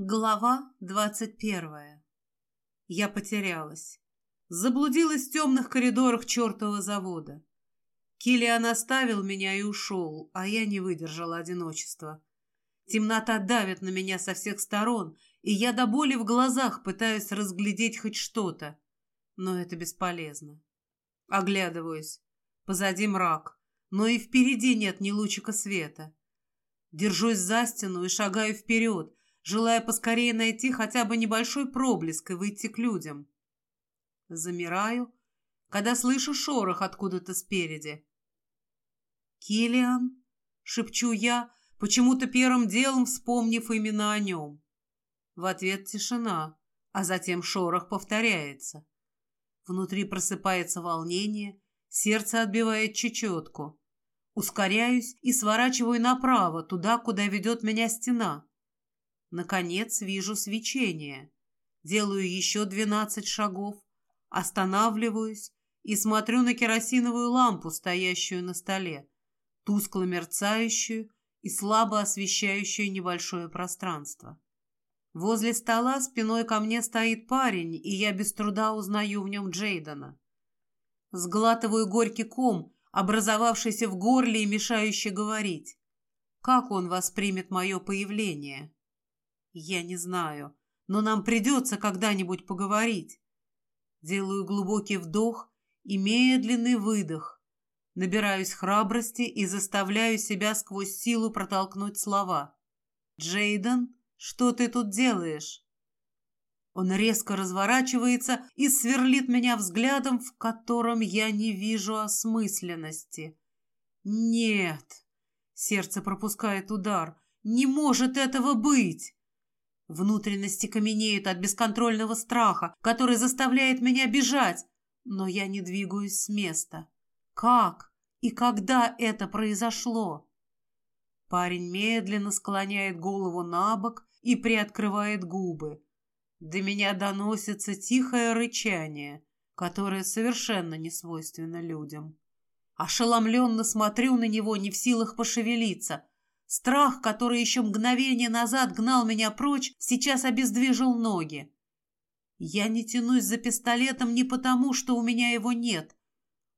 Глава двадцать первая. Я потерялась. Заблудилась в темных коридорах чертова завода. Киллиан оставил меня и ушел, а я не выдержала одиночества. Темнота давит на меня со всех сторон, и я до боли в глазах пытаюсь разглядеть хоть что-то. Но это бесполезно. Оглядываюсь. Позади мрак, но и впереди нет ни лучика света. Держусь за стену и шагаю вперед, желая поскорее найти хотя бы небольшой проблеск и выйти к людям. Замираю, когда слышу шорох откуда-то спереди. «Киллиан?» — шепчу я, почему-то первым делом вспомнив именно о нем. В ответ тишина, а затем шорох повторяется. Внутри просыпается волнение, сердце отбивает чечетку. Ускоряюсь и сворачиваю направо, туда, куда ведет меня стена. Наконец вижу свечение. Делаю еще двенадцать шагов, останавливаюсь и смотрю на керосиновую лампу, стоящую на столе, тускло мерцающую и слабо освещающую небольшое пространство. Возле стола спиной ко мне стоит парень, и я без труда узнаю в нем Джейдена. Сглатываю горький ком, образовавшийся в горле и мешающий говорить. Как он воспримет мое появление? Я не знаю, но нам придется когда-нибудь поговорить. Делаю глубокий вдох и медленный выдох. Набираюсь храбрости и заставляю себя сквозь силу протолкнуть слова. «Джейден, что ты тут делаешь?» Он резко разворачивается и сверлит меня взглядом, в котором я не вижу осмысленности. «Нет!» Сердце пропускает удар. «Не может этого быть!» Внутренности каменеют от бесконтрольного страха, который заставляет меня бежать, но я не двигаюсь с места. Как и когда это произошло? Парень медленно склоняет голову на бок и приоткрывает губы. До меня доносится тихое рычание, которое совершенно не свойственно людям. Ошеломленно смотрю на него, не в силах пошевелиться, Страх, который еще мгновение назад гнал меня прочь, сейчас обездвижил ноги. Я не тянусь за пистолетом не потому, что у меня его нет,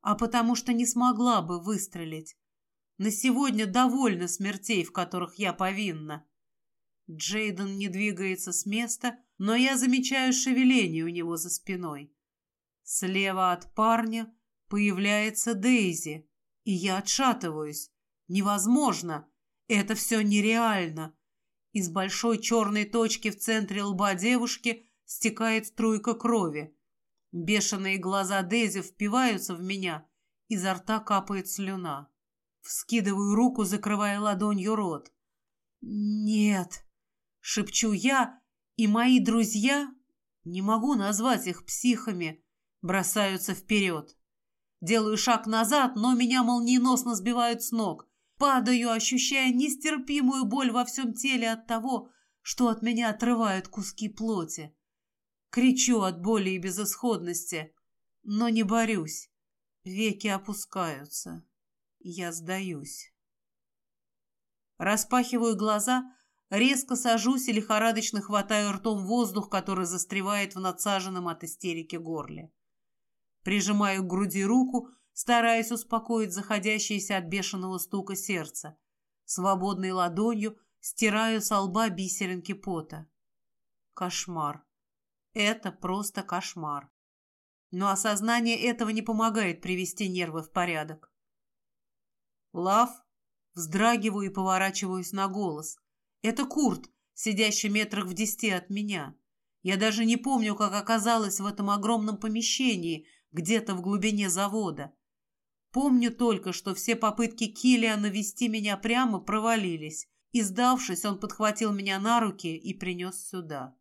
а потому что не смогла бы выстрелить. На сегодня довольно смертей, в которых я повинна. Джейден не двигается с места, но я замечаю шевеление у него за спиной. Слева от парня появляется Дейзи, и я отшатываюсь. Невозможно! Это все нереально. Из большой черной точки в центре лба девушки стекает струйка крови. Бешеные глаза Дейзи впиваются в меня, изо рта капает слюна. Вскидываю руку, закрывая ладонью рот. «Нет!» — шепчу я, и мои друзья, не могу назвать их психами, бросаются вперед. Делаю шаг назад, но меня молниеносно сбивают с ног. Падаю, ощущая нестерпимую боль во всем теле от того, что от меня отрывают куски плоти. Кричу от боли и безысходности, но не борюсь. Веки опускаются. Я сдаюсь. Распахиваю глаза, резко сажусь и лихорадочно хватаю ртом воздух, который застревает в надсаженном от истерики горле. Прижимаю к груди руку, стараясь успокоить заходящееся от бешеного стука сердце. Свободной ладонью стираю со лба бисеринки пота. Кошмар. Это просто кошмар. Но осознание этого не помогает привести нервы в порядок. Лав, вздрагиваю и поворачиваюсь на голос. Это Курт, сидящий метрах в десяти от меня. Я даже не помню, как оказалась в этом огромном помещении, где-то в глубине завода. Помню только, что все попытки Килиана вести меня прямо провалились, и, сдавшись, он подхватил меня на руки и принес сюда.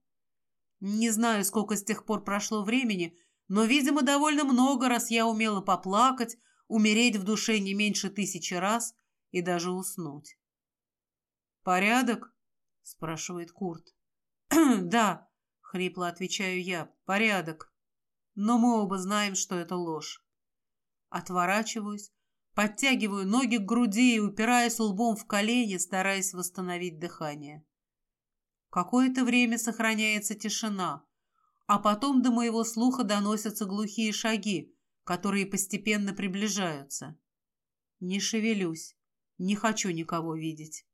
Не знаю, сколько с тех пор прошло времени, но, видимо, довольно много раз я умела поплакать, умереть в душе не меньше тысячи раз и даже уснуть. «Порядок?» — спрашивает Курт. «Да», — хрипло отвечаю я, — «порядок. Но мы оба знаем, что это ложь. Отворачиваюсь, подтягиваю ноги к груди и упираясь лбом в колени, стараясь восстановить дыхание. Какое-то время сохраняется тишина, а потом до моего слуха доносятся глухие шаги, которые постепенно приближаются. Не шевелюсь, не хочу никого видеть.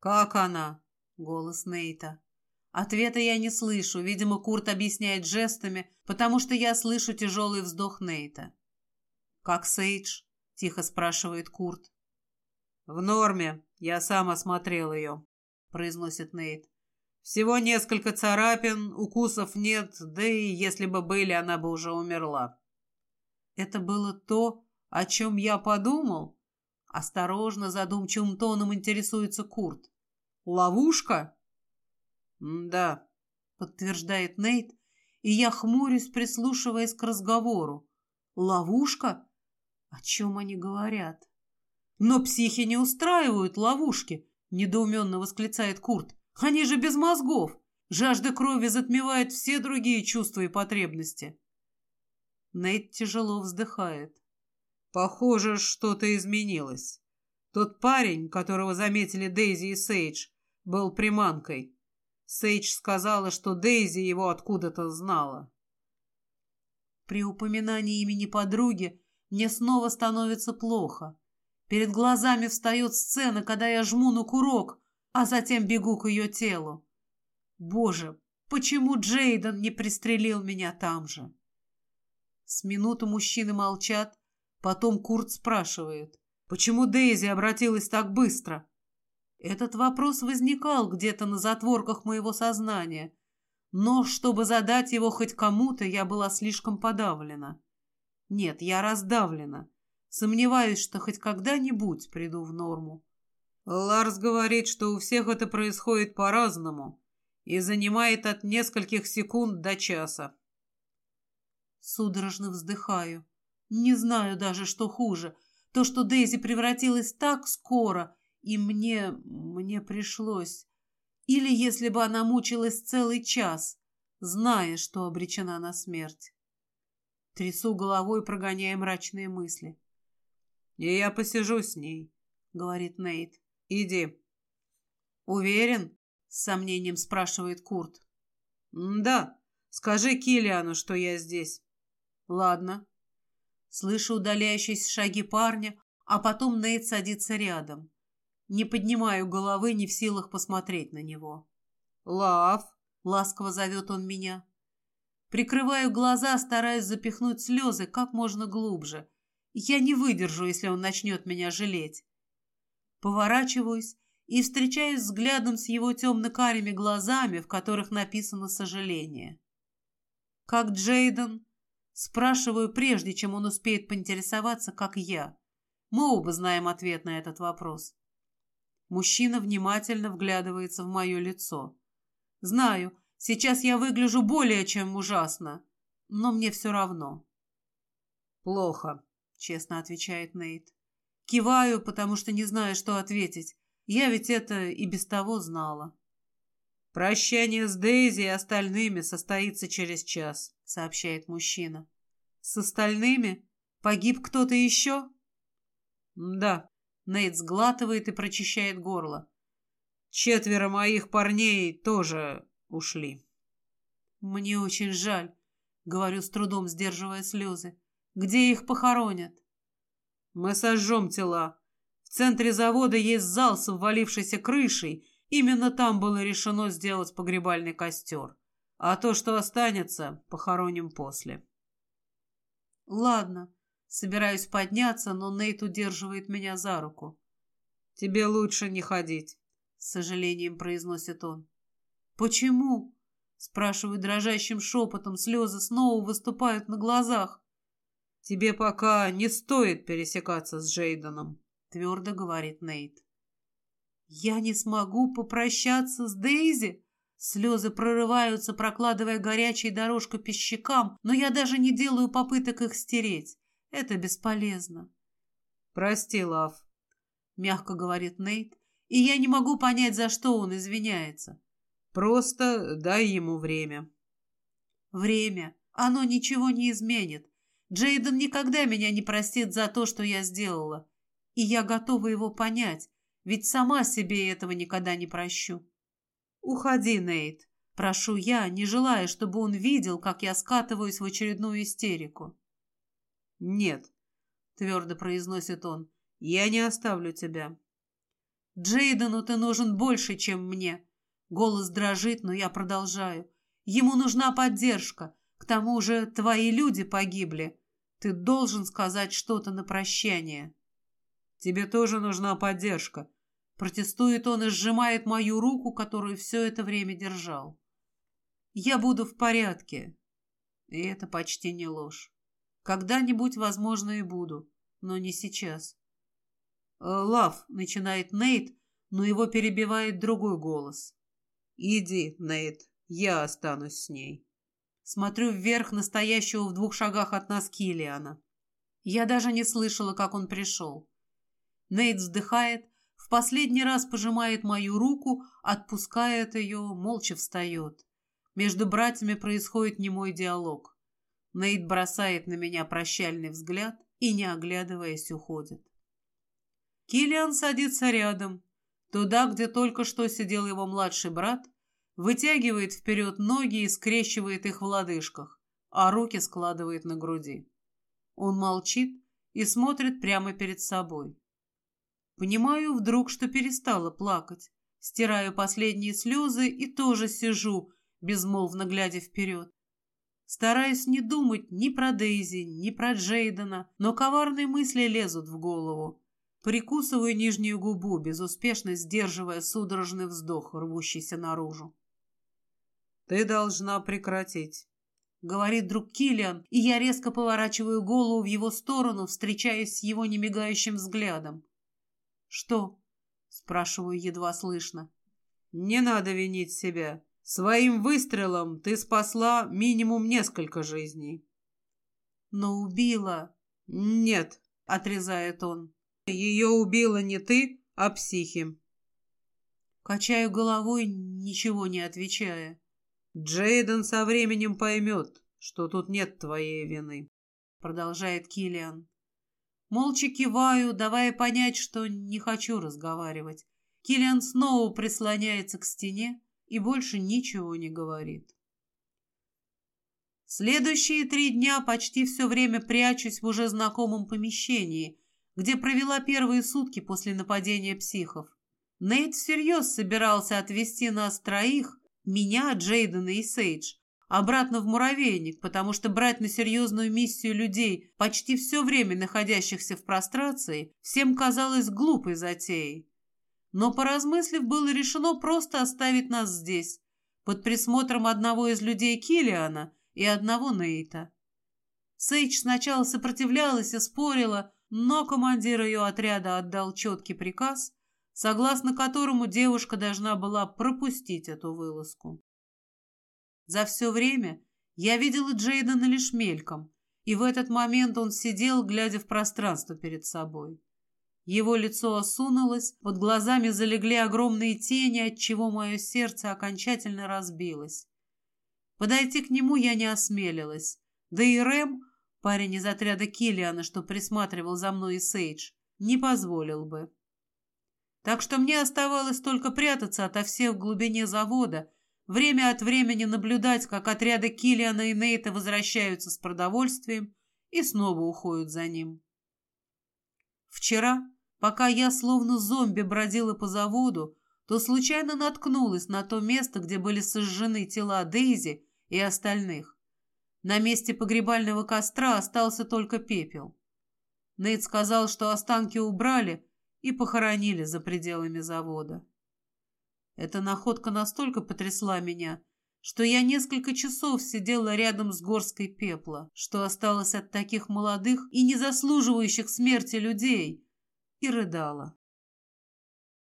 «Как она?» — голос Нейта. Ответа я не слышу. Видимо, Курт объясняет жестами, потому что я слышу тяжелый вздох Нейта. «Как Сейдж?» — тихо спрашивает Курт. «В норме. Я сам осмотрел ее», — произносит Нейт. «Всего несколько царапин, укусов нет, да и если бы были, она бы уже умерла». «Это было то, о чем я подумал?» Осторожно, задумчивым тоном интересуется Курт. «Ловушка?» «Да», — подтверждает Нейт, и я хмурюсь, прислушиваясь к разговору. «Ловушка? О чем они говорят?» «Но психи не устраивают ловушки», — недоуменно восклицает Курт. «Они же без мозгов. Жажда крови затмевает все другие чувства и потребности». Нейт тяжело вздыхает. «Похоже, что-то изменилось. Тот парень, которого заметили Дейзи и Сейдж, был приманкой. Сейдж сказала, что Дейзи его откуда-то знала. При упоминании имени подруги мне снова становится плохо. Перед глазами встает сцена, когда я жму на курок, а затем бегу к ее телу. Боже, почему Джейден не пристрелил меня там же? С минуту мужчины молчат, потом Курт спрашивает, почему Дейзи обратилась так быстро? Этот вопрос возникал где-то на затворках моего сознания, но чтобы задать его хоть кому-то, я была слишком подавлена. Нет, я раздавлена. Сомневаюсь, что хоть когда-нибудь приду в норму. Ларс говорит, что у всех это происходит по-разному и занимает от нескольких секунд до часа. Судорожно вздыхаю. Не знаю даже, что хуже. То, что Дейзи превратилась так скоро, и мне... мне пришлось... Или если бы она мучилась целый час, зная, что обречена на смерть. Трясу головой, прогоняя мрачные мысли. «И я посижу с ней», — говорит Нейт. «Иди». «Уверен?» — с сомнением спрашивает Курт. «Да. Скажи Килиану, что я здесь». «Ладно». Слышу удаляющиеся шаги парня, а потом Нейт садится рядом. Не поднимаю головы, не в силах посмотреть на него. «Лав!» — ласково зовет он меня. Прикрываю глаза, стараюсь запихнуть слезы как можно глубже. Я не выдержу, если он начнет меня жалеть. Поворачиваюсь и встречаюсь взглядом с его темно-карими глазами, в которых написано сожаление. «Как Джейден?» Спрашиваю, прежде чем он успеет поинтересоваться, как я. Мы оба знаем ответ на этот вопрос. Мужчина внимательно вглядывается в мое лицо. Знаю, сейчас я выгляжу более чем ужасно, но мне все равно. Плохо, честно отвечает Нейт. Киваю, потому что не знаю, что ответить. Я ведь это и без того знала. «Прощание с Дейзи и остальными состоится через час», — сообщает мужчина. «С остальными? Погиб кто-то еще?» «Да», Нейт сглатывает и прочищает горло. Четверо моих парней тоже ушли. Мне очень жаль, говорю с трудом, сдерживая слезы. Где их похоронят? Мы сожжем тела. В центре завода есть зал с обвалившейся крышей. Именно там было решено сделать погребальный костер. А то, что останется, похороним после. Ладно, Собираюсь подняться, но Нейт удерживает меня за руку. «Тебе лучше не ходить», — с сожалением произносит он. «Почему?» — спрашиваю дрожащим шепотом, слезы снова выступают на глазах. «Тебе пока не стоит пересекаться с Джейденом», — твердо говорит Нейт. «Я не смогу попрощаться с Дейзи?» Слезы прорываются, прокладывая горячей дорожку по щекам, но я даже не делаю попыток их стереть. Это бесполезно. «Прости, Лав», — мягко говорит Нейт, и я не могу понять, за что он извиняется. «Просто дай ему время». «Время. Оно ничего не изменит. Джейден никогда меня не простит за то, что я сделала. И я готова его понять, ведь сама себе этого никогда не прощу». «Уходи, Нейт», — прошу я, не желая, чтобы он видел, как я скатываюсь в очередную истерику. «Нет», — твердо произносит он, — «я не оставлю тебя». «Джейдену ты нужен больше, чем мне». Голос дрожит, но я продолжаю. «Ему нужна поддержка. К тому же твои люди погибли. Ты должен сказать что-то на прощание». «Тебе тоже нужна поддержка», Протестует он и сжимает мою руку, которую все это время держал. Я буду в порядке. И это почти не ложь. Когда-нибудь, возможно, и буду, но не сейчас. «Э, «Лав», — начинает Нейт, но его перебивает другой голос. «Иди, Нейт, я останусь с ней». Смотрю вверх настоящего в двух шагах от нас Килиана. Я даже не слышала, как он пришел. Нейт вздыхает, в последний раз пожимает мою руку, отпускает ее, молча встает. Между братьями происходит немой диалог. Нейт бросает на меня прощальный взгляд и, не оглядываясь, уходит. Килиан садится рядом, туда, где только что сидел его младший брат, вытягивает вперед ноги и скрещивает их в лодыжках, а руки складывает на груди. Он молчит и смотрит прямо перед собой. Понимаю вдруг, что перестала плакать. Стираю последние слезы и тоже сижу, безмолвно глядя вперед. Стараюсь не думать ни про Дейзи, ни про Джейдена, но коварные мысли лезут в голову. Прикусываю нижнюю губу, безуспешно сдерживая судорожный вздох, рвущийся наружу. «Ты должна прекратить», — говорит друг Киллиан, и я резко поворачиваю голову в его сторону, встречаясь с его немигающим взглядом. «Что?» — спрашиваю едва слышно. «Не надо винить себя. Своим выстрелом ты спасла минимум несколько жизней». «Но убила...» «Нет», — отрезает он. «Ее убила не ты, а психи». Качаю головой, ничего не отвечая. «Джейден со временем поймет, что тут нет твоей вины», — продолжает Килиан. Молча киваю, давая понять, что не хочу разговаривать. Киллиан снова прислоняется к стене и больше ничего не говорит. Следующие три дня почти все время прячусь в уже знакомом помещении, где провела первые сутки после нападения психов. Нейт всерьез собирался отвезти нас троих, меня, Джейдена и Сейдж, обратно в муравейник, потому что брать на серьезную миссию людей, почти все время находящихся в прострации, всем казалось глупой затеей. Но, поразмыслив, было решено просто оставить нас здесь, под присмотром одного из людей Килиана и одного Нейта. Сейдж сначала сопротивлялась и спорила, но командир ее отряда отдал четкий приказ, согласно которому девушка должна была пропустить эту вылазку. За все время я видела Джейдена лишь мельком, и в этот момент он сидел, глядя в пространство перед собой. Его лицо осунулось, под глазами залегли огромные тени, отчего мое сердце окончательно разбилось. Подойти к нему я не осмелилась, да и Рэм, парень из отряда Киллиана, что присматривал за мной и Сейдж, не позволил бы. Так что мне оставалось только прятаться ото всех в глубине завода, время от времени наблюдать, как отряды Киллиана и Нейта возвращаются с продовольствием и снова уходят за ним. Вчера, пока я словно зомби бродила по заводу, то случайно наткнулась на то место, где были сожжены тела Дейзи и остальных. На месте погребального костра остался только пепел. Нейт сказал, что останки убрали и похоронили за пределами завода. Эта находка настолько потрясла меня, что я несколько часов сидела рядом с горской пепла, что осталось от таких молодых и не заслуживающих смерти людей, и рыдала.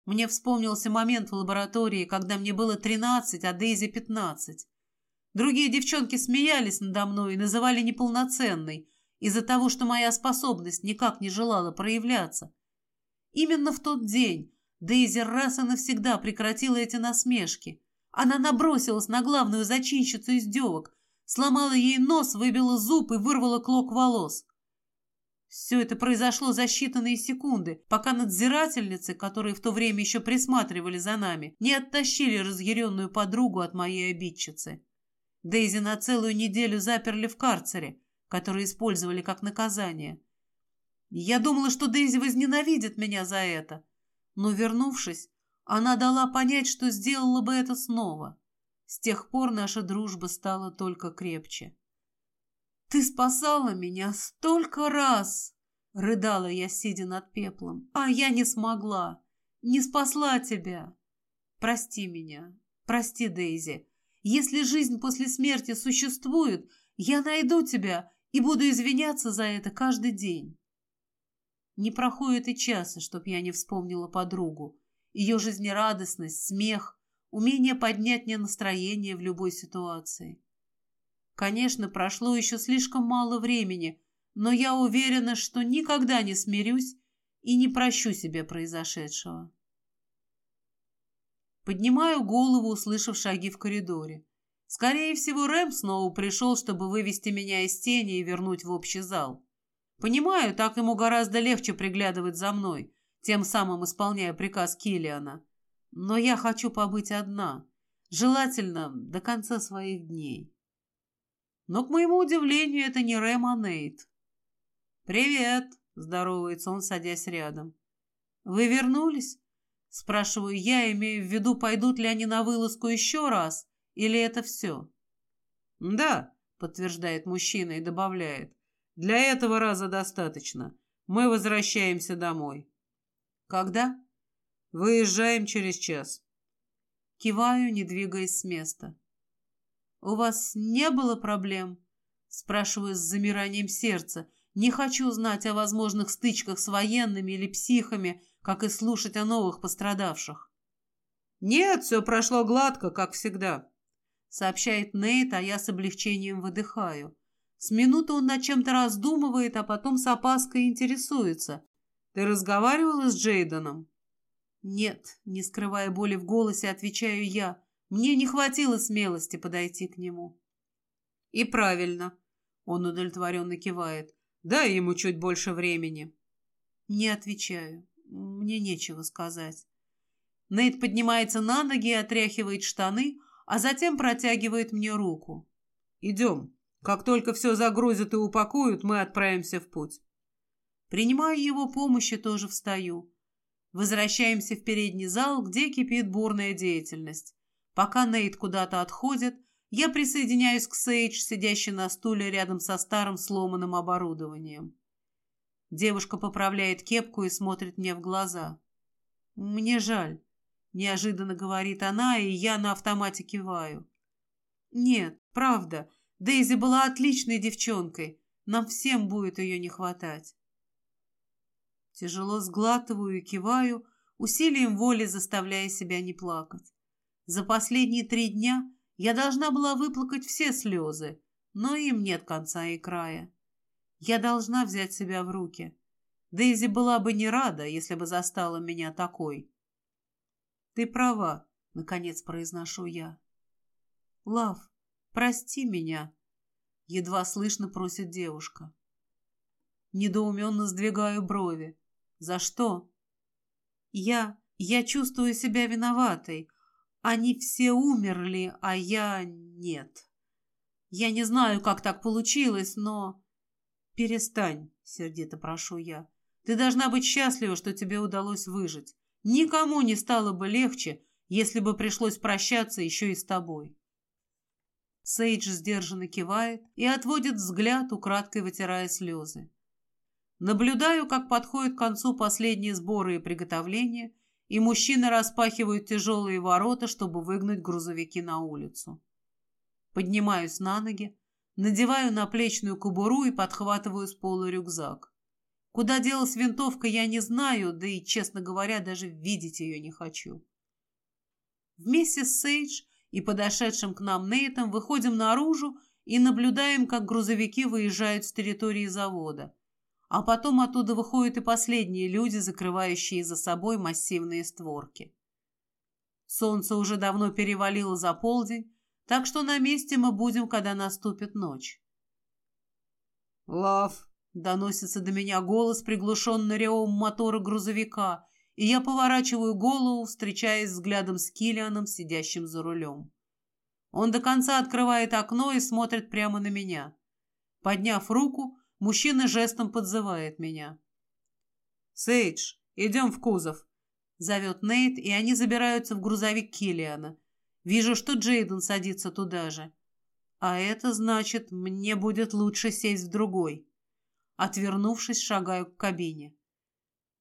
Мне вспомнился момент в лаборатории, когда мне было тринадцать, а Дейзи пятнадцать. Другие девчонки смеялись надо мной и называли неполноценной из-за того, что моя способность никак не желала проявляться. Именно в тот день Дейзи раз и навсегда прекратила эти насмешки. Она набросилась на главную зачинщицу из девок, сломала ей нос, выбила зуб и вырвала клок волос. Все это произошло за считанные секунды, пока надзирательницы, которые в то время еще присматривали за нами, не оттащили разъяренную подругу от моей обидчицы. Дейзи на целую неделю заперли в карцере, который использовали как наказание. Я думала, что Дейзи возненавидит меня за это, но, вернувшись, она дала понять, что сделала бы это снова. С тех пор наша дружба стала только крепче. «Ты спасала меня столько раз!» — рыдала я, сидя над пеплом. «А я не смогла, не спасла тебя. Прости меня, прости, Дейзи. Если жизнь после смерти существует, я найду тебя и буду извиняться за это каждый день». Не проходит и часа, чтоб я не вспомнила подругу. Ее жизнерадостность, смех, умение поднять мне настроение в любой ситуации. Конечно, прошло еще слишком мало времени, но я уверена, что никогда не смирюсь и не прощу себе произошедшего. Поднимаю голову, услышав шаги в коридоре. Скорее всего, Рэм снова пришел, чтобы вывести меня из тени и вернуть в общий зал. Понимаю, так ему гораздо легче приглядывать за мной, тем самым исполняя приказ Киллиана. Но я хочу побыть одна, желательно до конца своих дней. Но, к моему удивлению, это не Рэм, а Нейт. «Привет!» – здоровается он, садясь рядом. «Вы вернулись?» – спрашиваю я, имея в виду, пойдут ли они на вылазку еще раз, или это все. «Да», – подтверждает мужчина и добавляет. «Для этого раза достаточно. Мы возвращаемся домой». «Когда?» «Выезжаем через час». Киваю, не двигаясь с места. «У вас не было проблем?» Спрашиваю с замиранием сердца. Не хочу знать о возможных стычках с военными или психами, как и слушать о новых пострадавших. «Нет, все прошло гладко, как всегда», — сообщает Нейт, а я с облегчением выдыхаю. С минуты он над чем-то раздумывает, а потом с опаской интересуется. «Ты разговаривала с Джейденом?» «Нет», — не скрывая боли в голосе, отвечаю я. Мне не хватило смелости подойти к нему. И правильно, он удовлетворенно кивает. Дай ему чуть больше времени. Не отвечаю. Мне нечего сказать. Нейт поднимается на ноги и отряхивает штаны, а затем протягивает мне руку. «Идем. Как только все загрузят и упакуют, мы отправимся в путь». Принимаю его помощь и тоже встаю. Возвращаемся в передний зал, где кипит бурная деятельность. Пока Нейт куда-то отходит, я присоединяюсь к Сейдж, сидящей на стуле рядом со старым сломанным оборудованием. Девушка поправляет кепку и смотрит мне в глаза. «Мне жаль», — неожиданно говорит она, и я на автомате киваю. «Нет, правда, Дейзи была отличной девчонкой. Нам всем будет ее не хватать». Тяжело сглатываю и киваю, усилием воли заставляя себя не плакать. За последние три дня я должна была выплакать все слезы, но им нет конца и края. Я должна взять себя в руки. Дейзи была бы не рада, если бы застала меня такой. «Ты права», — наконец произношу я. «Лав, прости меня», — едва слышно просит девушка. Недоуменно сдвигаю брови. «За что?» «Я... я чувствую себя виноватой, они все умерли, а я нет. Я не знаю, как так получилось, но... Перестань, сердито прошу я. Ты должна быть счастлива, что тебе удалось выжить. Никому не стало бы легче, если бы пришлось прощаться еще и с тобой. Сейдж сдержанно кивает и отводит взгляд, украдкой вытирая слезы. Наблюдаю, как подходят к концу последние сборы и приготовления, и мужчины распахивают тяжелые ворота, чтобы выгнать грузовики на улицу. Поднимаюсь на ноги, надеваю наплечную кобуру и подхватываю с пола рюкзак. Куда делась винтовка, я не знаю, да и, честно говоря, даже видеть ее не хочу. Вместе с Сейдж и подошедшим к нам Нейтом выходим наружу и наблюдаем, как грузовики выезжают с территории завода – а потом оттуда выходят и последние люди, закрывающие за собой массивные створки. Солнце уже давно перевалило за полдень, так что на месте мы будем, когда наступит ночь. «Лав, Доносится до меня голос, приглушенный ревом мотора грузовика, и я поворачиваю голову, встречаясь взглядом с Киллианом, сидящим за рулем. Он до конца открывает окно и смотрит прямо на меня. Подняв руку, мужчина жестом подзывает меня. «Сейдж, идем в кузов», — зовет Нейт, и они забираются в грузовик Киллиана. Вижу, что Джейден садится туда же. А это значит, мне будет лучше сесть в другой. Отвернувшись, шагаю к кабине.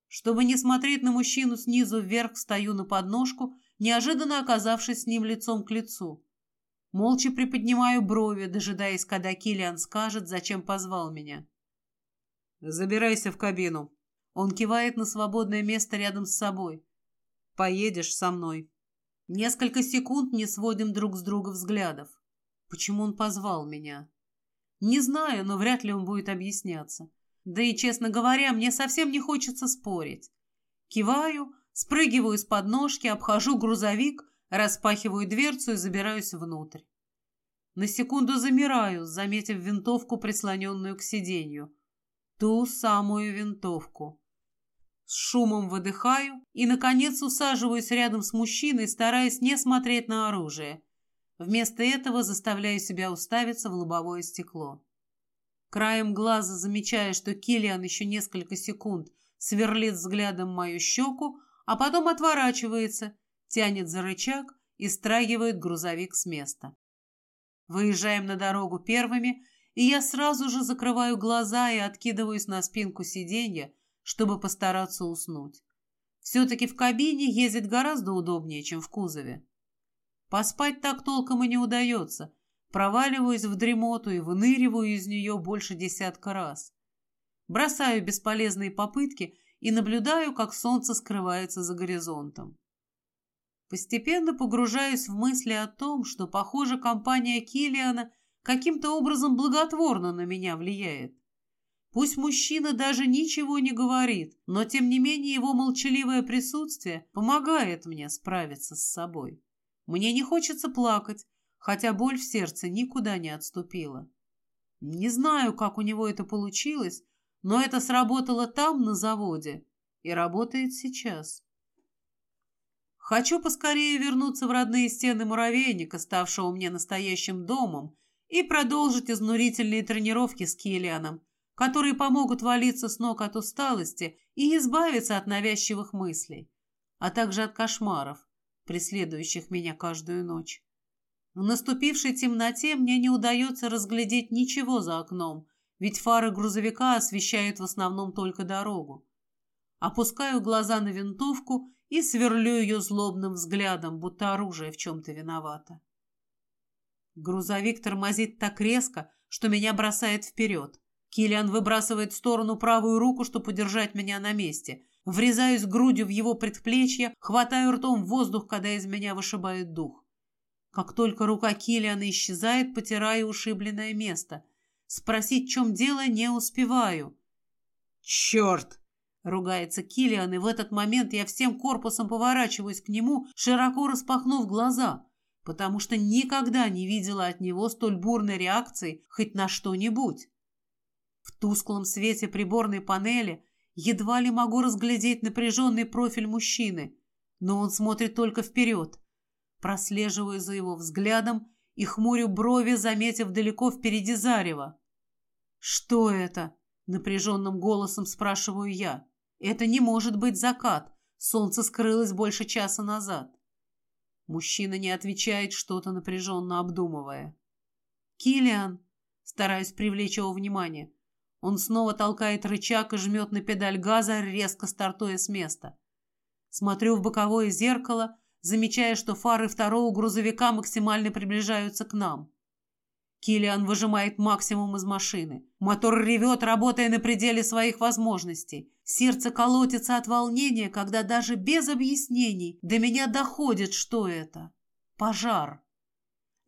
Чтобы не смотреть на мужчину снизу вверх, стою на подножку, неожиданно оказавшись с ним лицом к лицу. Молча приподнимаю брови, дожидаясь, когда Киллиан скажет, зачем позвал меня. «Забирайся в кабину». Он кивает на свободное место рядом с собой. «Поедешь со мной». Несколько секунд не сводим друг с друга взглядов. Почему он позвал меня? Не знаю, но вряд ли он будет объясняться. Да и, честно говоря, мне совсем не хочется спорить. Киваю, спрыгиваю с подножки, обхожу грузовик, распахиваю дверцу и забираюсь внутрь. На секунду замираю, заметив винтовку, прислоненную к сиденью. Ту самую винтовку. С шумом выдыхаю и, наконец, усаживаюсь рядом с мужчиной, стараясь не смотреть на оружие. Вместо этого заставляю себя уставиться в лобовое стекло. Краем глаза замечая, что Киллиан еще несколько секунд сверлит взглядом мою щеку, а потом отворачивается, тянет за рычаг и страгивает грузовик с места. Выезжаем на дорогу первыми, и я сразу же закрываю глаза и откидываюсь на спинку сиденья, чтобы постараться уснуть. Все-таки в кабине ездить гораздо удобнее, чем в кузове. Поспать так толком и не удается. Проваливаюсь в дремоту и выныриваю из нее больше десятка раз. Бросаю бесполезные попытки и наблюдаю, как солнце скрывается за горизонтом. Постепенно погружаюсь в мысли о том, что, похоже, компания Килиана каким-то образом благотворно на меня влияет. Пусть мужчина даже ничего не говорит, но тем не менее его молчаливое присутствие помогает мне справиться с собой. Мне не хочется плакать, хотя боль в сердце никуда не отступила. Не знаю, как у него это получилось, но это сработало там, на заводе, и работает сейчас. Хочу поскорее вернуться в родные стены муравейника, ставшего мне настоящим домом, и продолжить изнурительные тренировки с Киллианом, которые помогут валиться с ног от усталости и избавиться от навязчивых мыслей, а также от кошмаров, преследующих меня каждую ночь. В наступившей темноте мне не удается разглядеть ничего за окном, ведь фары грузовика освещают в основном только дорогу. Опускаю глаза на винтовку и сверлю ее злобным взглядом, будто оружие в чем-то виновато. Грузовик тормозит так резко, что меня бросает вперед. Килиан выбрасывает в сторону правую руку, чтобы удержать меня на месте. Врезаюсь грудью в его предплечье, хватаю ртом воздух, когда из меня вышибает дух. Как только рука Килиана исчезает, потираю ушибленное место. Спросить, в чем дело, не успеваю. «Черт!» — ругается Килиан, и в этот момент я всем корпусом поворачиваюсь к нему, широко распахнув глаза, потому что никогда не видела от него столь бурной реакции хоть на что-нибудь. В тусклом свете приборной панели едва ли могу разглядеть напряженный профиль мужчины, но он смотрит только вперед. Прослеживаю за его взглядом и хмурю брови, заметив далеко впереди зарево. «Что это?» — напряженным голосом спрашиваю я. «Это не может быть закат. Солнце скрылось больше часа назад». Мужчина не отвечает, что-то напряженно обдумывая. «Киллиан!» — стараюсь привлечь его внимание. Он снова толкает рычаг и жмет на педаль газа, резко стартуя с места. Смотрю в боковое зеркало, замечая, что фары второго грузовика максимально приближаются к нам. Килиан выжимает максимум из машины. Мотор ревет, работая на пределе своих возможностей. Сердце колотится от волнения, когда даже без объяснений до меня доходит, что это. Пожар.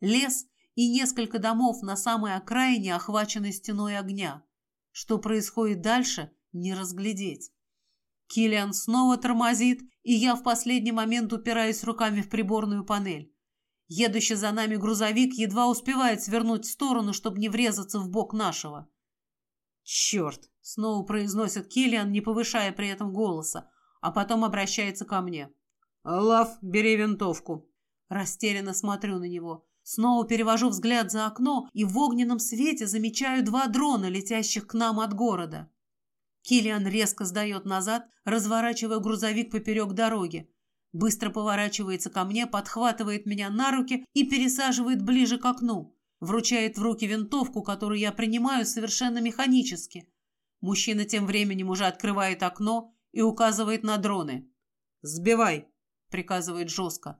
Лес и несколько домов на самой окраине охвачены стеной огня. Что происходит дальше, не разглядеть. Киллиан снова тормозит, и я в последний момент упираюсь руками в приборную панель. Едущий за нами грузовик едва успевает свернуть в сторону, чтобы не врезаться в бок нашего. «Черт!» — снова произносит Киллиан, не повышая при этом голоса, а потом обращается ко мне. «Лав, бери винтовку». Растерянно смотрю на него. Снова перевожу взгляд за окно и в огненном свете замечаю два дрона, летящих к нам от города. Киллиан резко сдает назад, разворачивая грузовик поперек дороги. Быстро поворачивается ко мне, подхватывает меня на руки и пересаживает ближе к окну. Вручает в руки винтовку, которую я принимаю совершенно механически. Мужчина тем временем уже открывает окно и указывает на дроны. «Сбивай!» — приказывает жестко.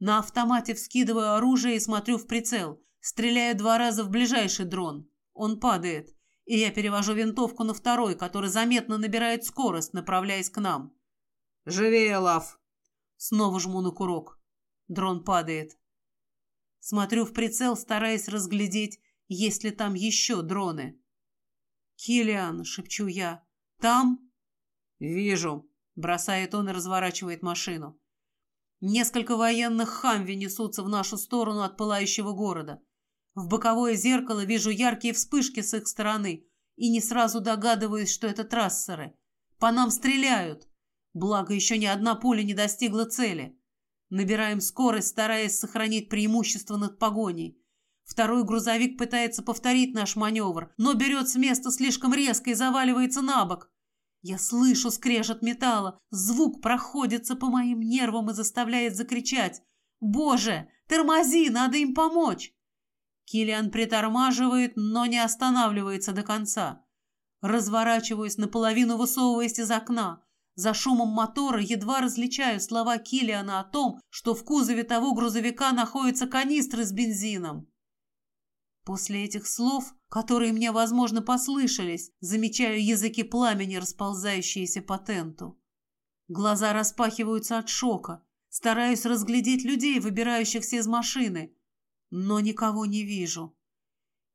На автомате вскидываю оружие и смотрю в прицел. Стреляю два раза в ближайший дрон. Он падает, и я перевожу винтовку на второй, который заметно набирает скорость, направляясь к нам. «Живее, Лав!» Снова жму на курок. Дрон падает. Смотрю в прицел, стараясь разглядеть, есть ли там еще дроны. «Киллиан!» — шепчу я. «Там?» «Вижу!» — бросает он и разворачивает машину. Несколько военных хамви несутся в нашу сторону от пылающего города. В боковое зеркало вижу яркие вспышки с их стороны и не сразу догадываюсь, что это трассеры. По нам стреляют. Благо, еще ни одна пуля не достигла цели. Набираем скорость, стараясь сохранить преимущество над погоней. Второй грузовик пытается повторить наш маневр, но берет с места слишком резко и заваливается на бок. Я слышу скрежет металла, звук проходится по моим нервам и заставляет закричать. «Боже, тормози, надо им помочь!» Килиан притормаживает, но не останавливается до конца. Разворачиваюсь, наполовину высовываясь из окна. За шумом мотора едва различаю слова Килиана о том, что в кузове того грузовика находятся канистры с бензином. После этих слов, которые мне, возможно, послышались, замечаю языки пламени, расползающиеся по тенту. Глаза распахиваются от шока. Стараюсь разглядеть людей, выбирающихся из машины, но никого не вижу.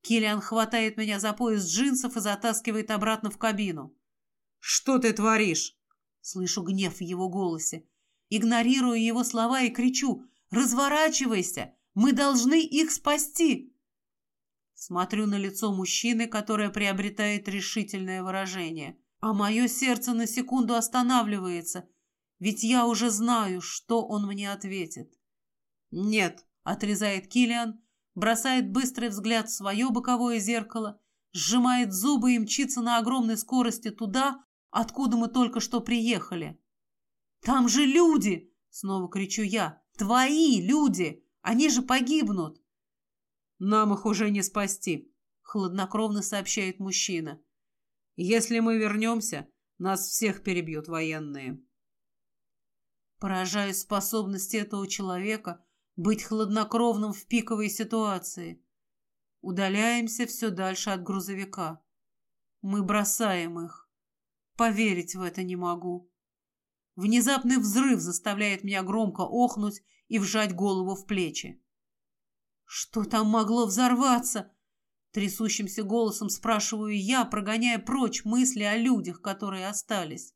Киллиан хватает меня за пояс джинсов и затаскивает обратно в кабину. «Что ты творишь?» Слышу гнев в его голосе. Игнорирую его слова и кричу «Разворачивайся! Мы должны их спасти!» Смотрю на лицо мужчины, которое приобретает решительное выражение. А мое сердце на секунду останавливается, ведь я уже знаю, что он мне ответит. «Нет», — отрезает Килиан, бросает быстрый взгляд в свое боковое зеркало, сжимает зубы и мчится на огромной скорости туда, откуда мы только что приехали. «Там же люди!» — снова кричу я. «Твои люди! Они же погибнут!» «Нам их уже не спасти», — хладнокровно сообщает мужчина. «Если мы вернемся, нас всех перебьют военные». Поражаюсь способности этого человека быть хладнокровным в пиковой ситуации. Удаляемся все дальше от грузовика. Мы бросаем их. Поверить в это не могу. Внезапный взрыв заставляет меня громко охнуть и вжать голову в плечи. «Что там могло взорваться?» Трясущимся голосом спрашиваю я, прогоняя прочь мысли о людях, которые остались.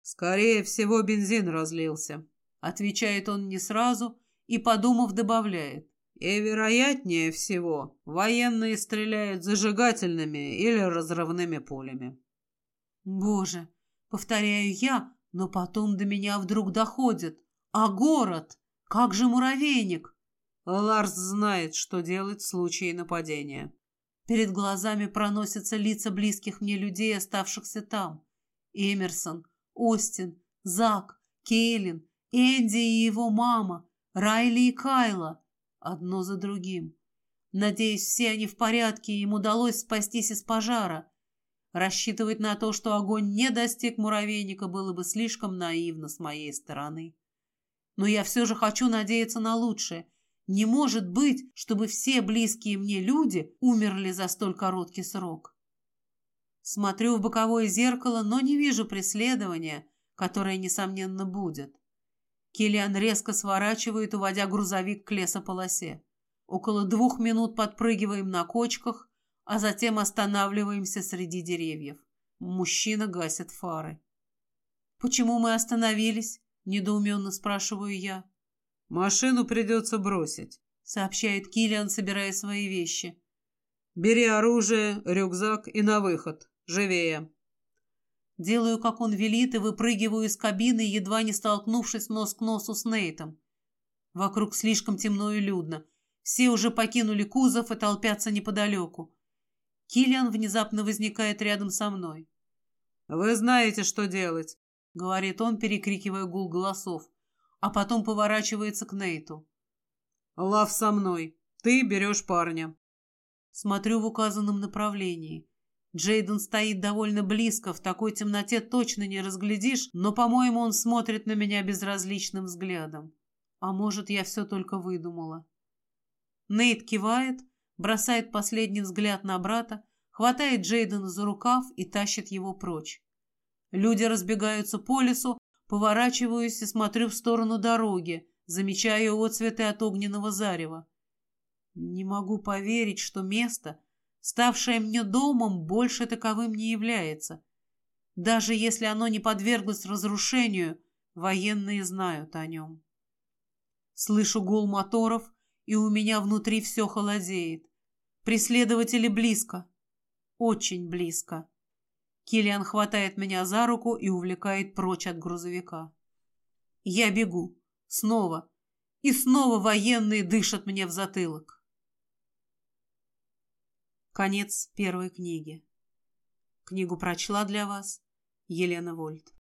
«Скорее всего, бензин разлился», — отвечает он не сразу и, подумав, добавляет. «И, вероятнее всего, военные стреляют зажигательными или разрывными пулями». «Боже!» — повторяю я, но потом до меня вдруг доходит. «А город? Как же муравейник?» Ларс знает, что делать в случае нападения. Перед глазами проносятся лица близких мне людей, оставшихся там. Эмерсон, Остин, Зак, Кейлин, Энди и его мама, Райли и Кайла. Одно за другим. Надеюсь, все они в порядке, и им удалось спастись из пожара. Рассчитывать на то, что огонь не достиг муравейника, было бы слишком наивно с моей стороны. Но я все же хочу надеяться на лучшее — не может быть, чтобы все близкие мне люди умерли за столь короткий срок. Смотрю в боковое зеркало, но не вижу преследования, которое, несомненно, будет. Киллиан резко сворачивает, уводя грузовик к лесополосе. Около двух минут подпрыгиваем на кочках, а затем останавливаемся среди деревьев. Мужчина гасит фары. «Почему мы остановились?» – недоуменно спрашиваю я. «Машину придется бросить», — сообщает Киллиан, собирая свои вещи. Бери оружие, рюкзак и на выход. Живее. Делаю, как он велит, и выпрыгиваю из кабины, едва не столкнувшись нос к носу с Нейтом. Вокруг слишком темно и людно. Все уже покинули кузов и толпятся неподалеку. Киллиан внезапно возникает рядом со мной. «Вы знаете, что делать», — говорит он, перекрикивая гул голосов, а потом поворачивается к Нейту. «Лав со мной. Ты берешь парня». Смотрю в указанном направлении. Джейден стоит довольно близко, в такой темноте точно не разглядишь, но, по-моему, он смотрит на меня безразличным взглядом. А может, я все только выдумала. Нейт кивает, бросает последний взгляд на брата, хватает Джейдена за рукав и тащит его прочь. Люди разбегаются по лесу, поворачиваюсь и смотрю в сторону дороги, замечая отцветы от огненного зарева. Не могу поверить, что место, ставшее мне домом, больше таковым не является. Даже если оно не подверглось разрушению, военные знают о нем. Слышу гул моторов, и у меня внутри все холодеет. Преследователи близко. Очень близко. Киллиан хватает меня за руку и увлекает прочь от грузовика. Я бегу. Снова. И снова военные дышат мне в затылок. Конец первой книги. Книгу прочла для вас Елена Вольт.